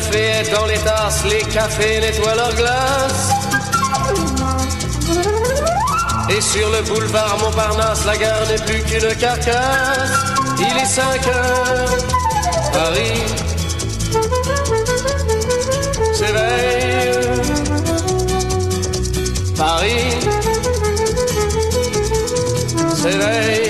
Café est dans les tasses, les cafés nettoient leurs glaces. Et sur le boulevard Montparnasse, la gare n'est plus qu'une carcasse. Il est 5 heures, Paris s'éveille. Paris s'éveille.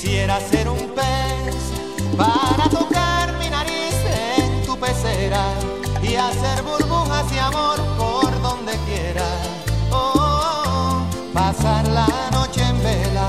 Quisiera ser un pez para tocar mi nariz en tu pecera y hacer burbujas de amor por donde quiera. Oh, pasar la noche en vela,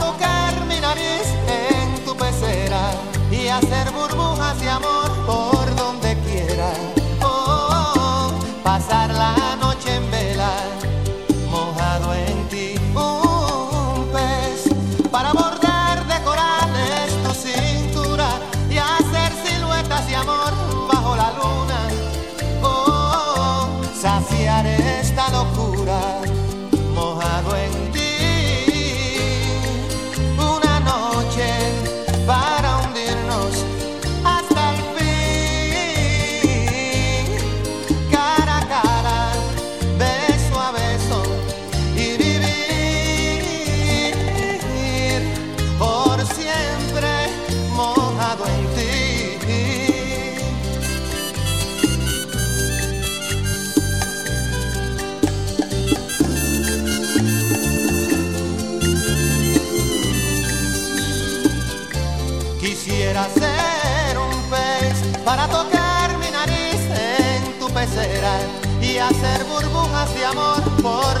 en tu pecera y hacer burbujas de amor por donde quiera. Burbujas de amor por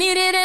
needed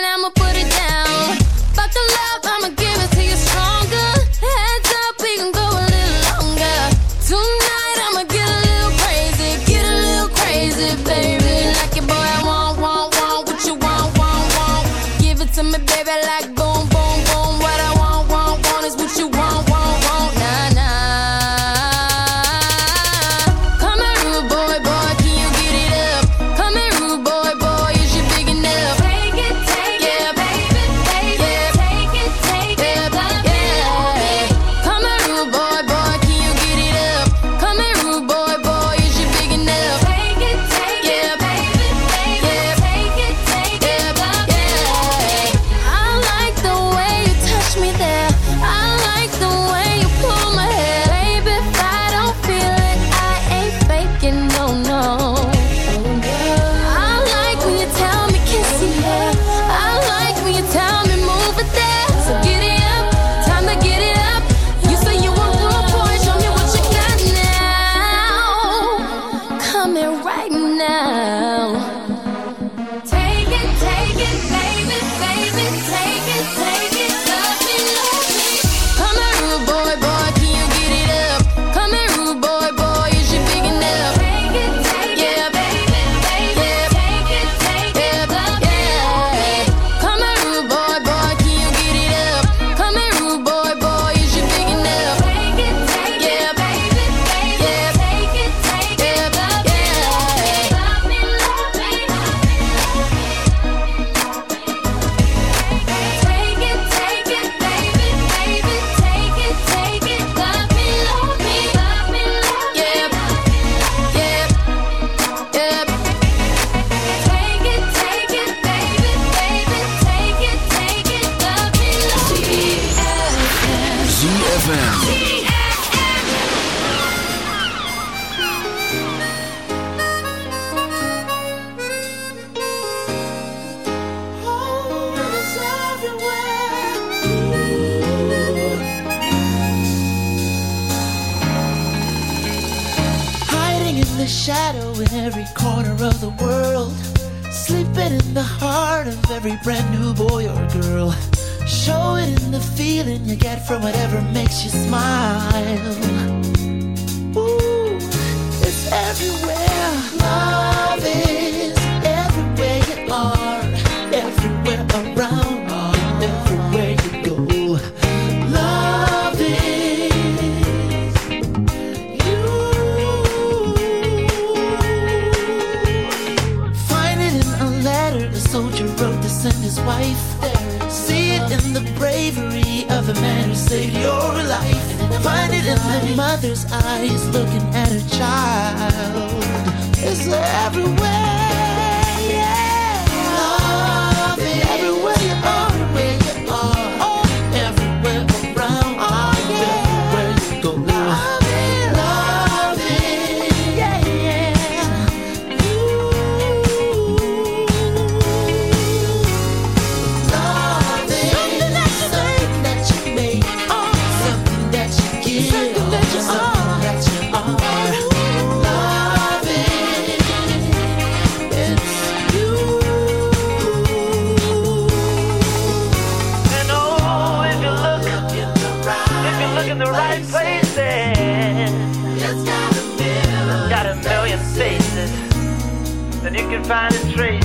can find a trace.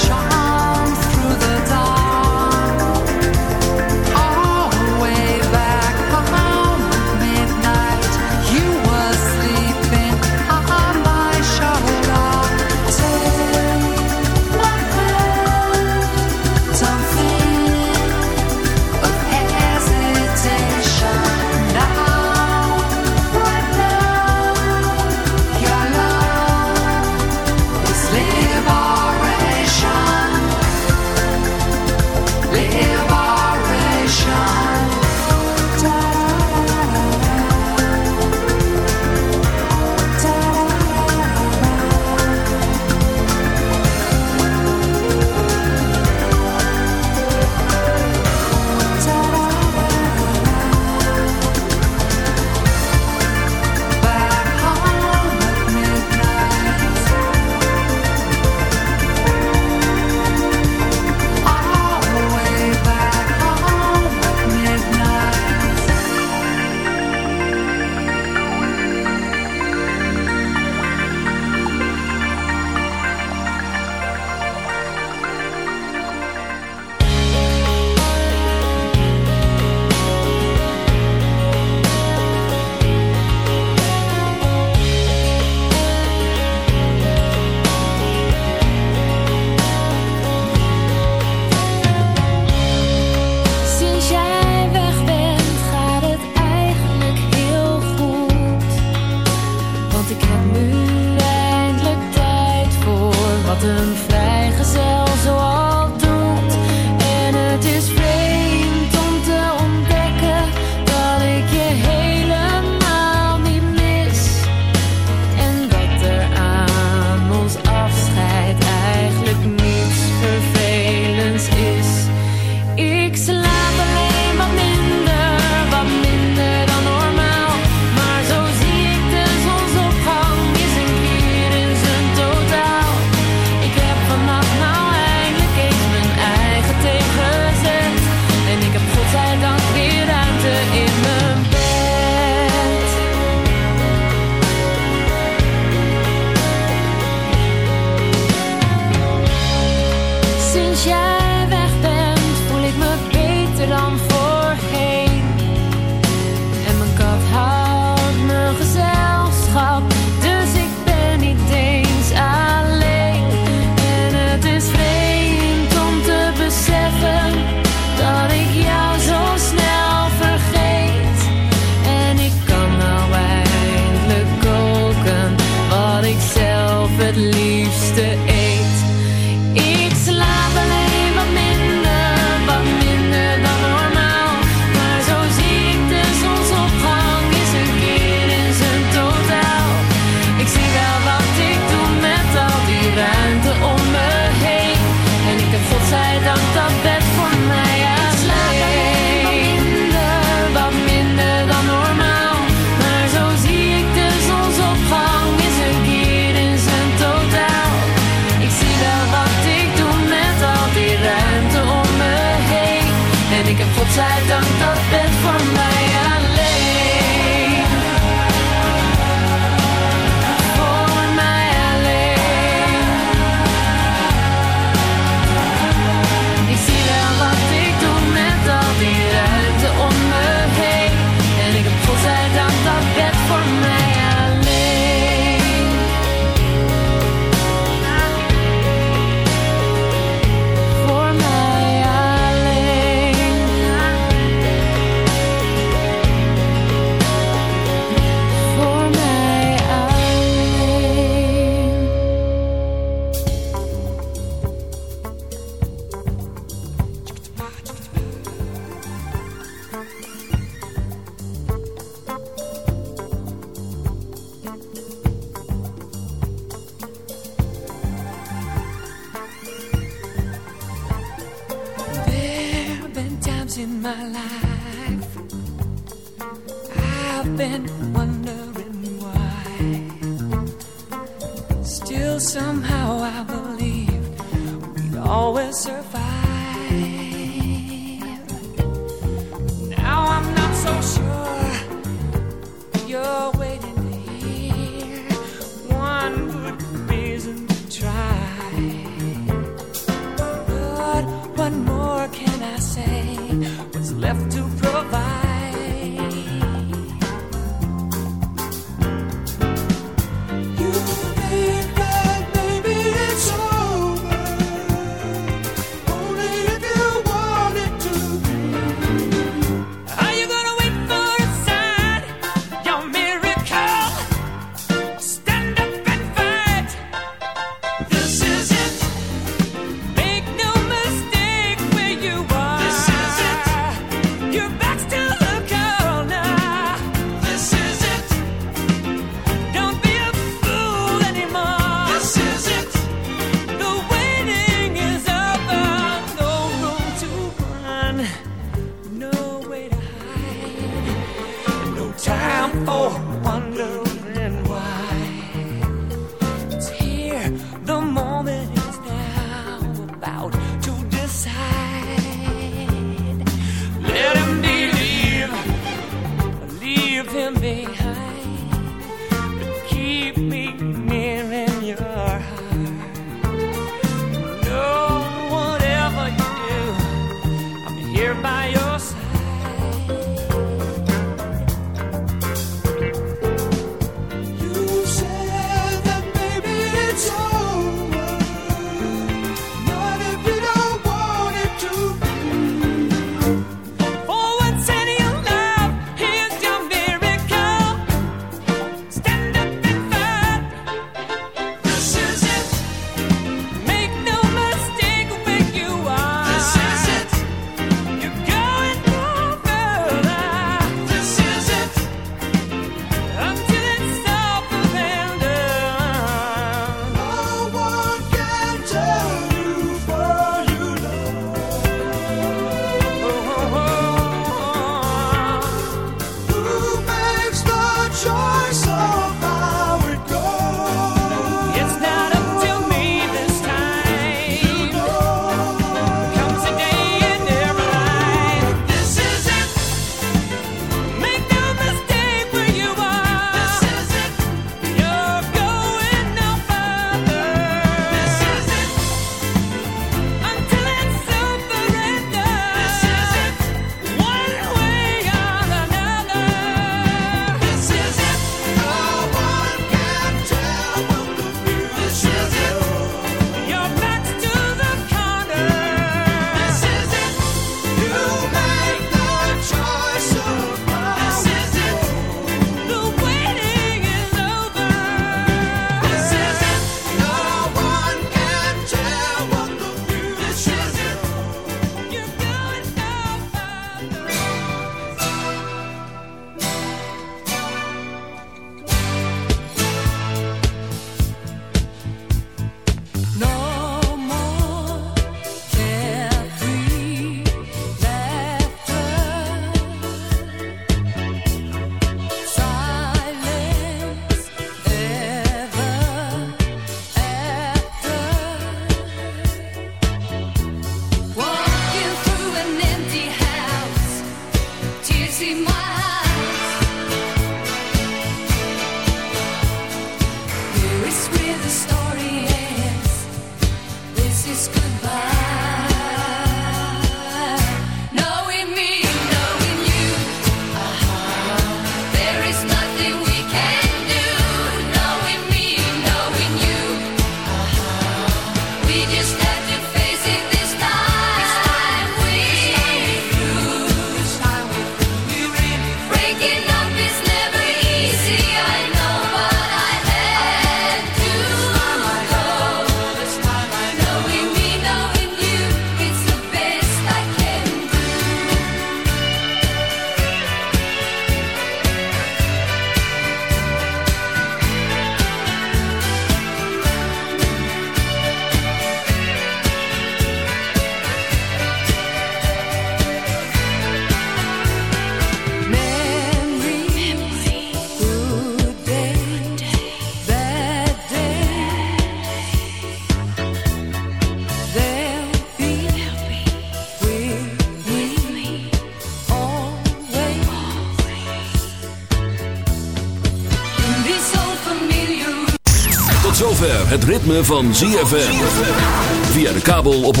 Ritme van ZFM. Via de kabel op 104.5.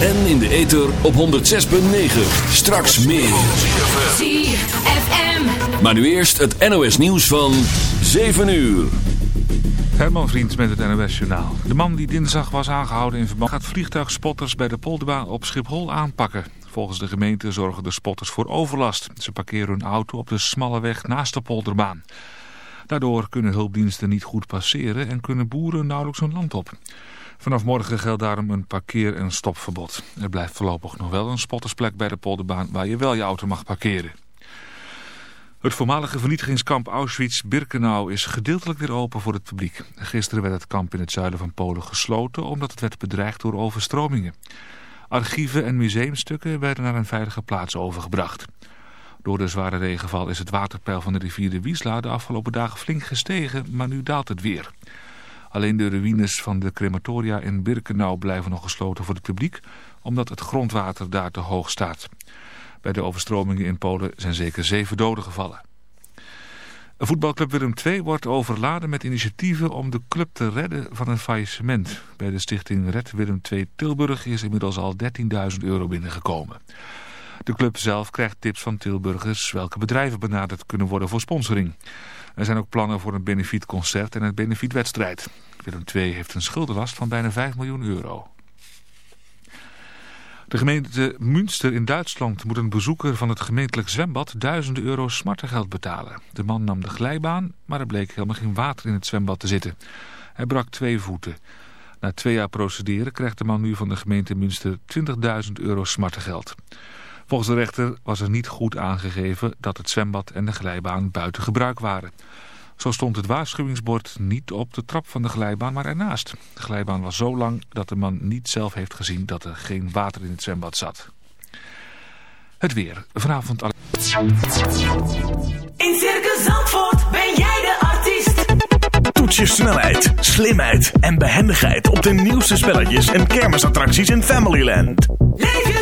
En in de ether op 106.9. Straks meer. ZFM. Maar nu eerst het NOS nieuws van 7 uur. Herman Vriend met het NOS Journaal. De man die dinsdag was aangehouden in verband gaat vliegtuigspotters bij de Polderbaan op Schiphol aanpakken. Volgens de gemeente zorgen de spotters voor overlast. Ze parkeren hun auto op de smalle weg naast de Polderbaan. Daardoor kunnen hulpdiensten niet goed passeren en kunnen boeren nauwelijks hun land op. Vanaf morgen geldt daarom een parkeer- en stopverbod. Er blijft voorlopig nog wel een spottersplek bij de Polderbaan waar je wel je auto mag parkeren. Het voormalige vernietigingskamp Auschwitz-Birkenau is gedeeltelijk weer open voor het publiek. Gisteren werd het kamp in het zuiden van Polen gesloten omdat het werd bedreigd door overstromingen. Archieven en museumstukken werden naar een veilige plaats overgebracht. Door de zware regenval is het waterpeil van de rivier de Wiesla de afgelopen dagen flink gestegen, maar nu daalt het weer. Alleen de ruïnes van de crematoria in Birkenau blijven nog gesloten voor het publiek, omdat het grondwater daar te hoog staat. Bij de overstromingen in Polen zijn zeker zeven doden gevallen. Voetbalclub Willem II wordt overladen met initiatieven om de club te redden van een faillissement. Bij de stichting Red Willem II Tilburg is inmiddels al 13.000 euro binnengekomen. De club zelf krijgt tips van Tilburgers welke bedrijven benaderd kunnen worden voor sponsoring. Er zijn ook plannen voor een benefietconcert en een benefietwedstrijd. Willem II heeft een schuldenlast van bijna 5 miljoen euro. De gemeente Münster in Duitsland moet een bezoeker van het gemeentelijk zwembad duizenden euro smartengeld betalen. De man nam de glijbaan, maar er bleek helemaal geen water in het zwembad te zitten. Hij brak twee voeten. Na twee jaar procederen krijgt de man nu van de gemeente Münster 20.000 euro smartengeld. Volgens de rechter was er niet goed aangegeven dat het zwembad en de glijbaan buiten gebruik waren. Zo stond het waarschuwingsbord niet op de trap van de glijbaan, maar ernaast. De glijbaan was zo lang dat de man niet zelf heeft gezien dat er geen water in het zwembad zat. Het weer. Vanavond. In Circus Zandvoort ben jij de artiest. Toets je snelheid, slimheid en behendigheid op de nieuwste spelletjes en kermisattracties in Familyland. Leef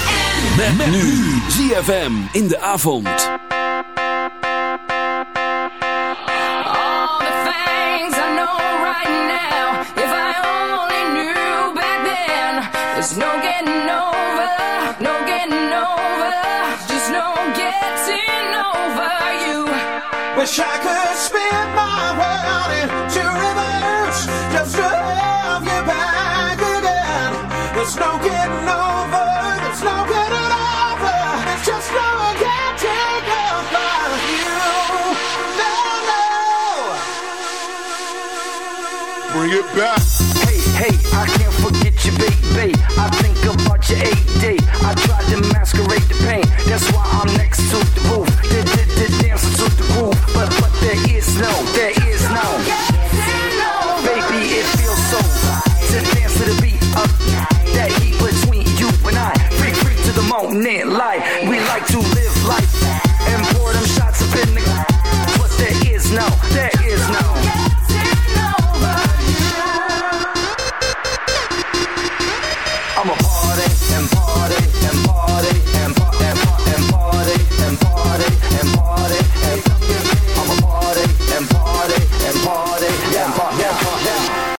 Met, met nu ZFM in de avond. All the things I know right now, if I only knew back then, there's no getting over, no getting over, just no getting over you. Wish I could spin bring back. Hey, hey, I can't forget you, baby. I think about your eight day. I tried to masquerade the pain. That's why I'm next to the roof. Dancing to the roof, But, but there is no, there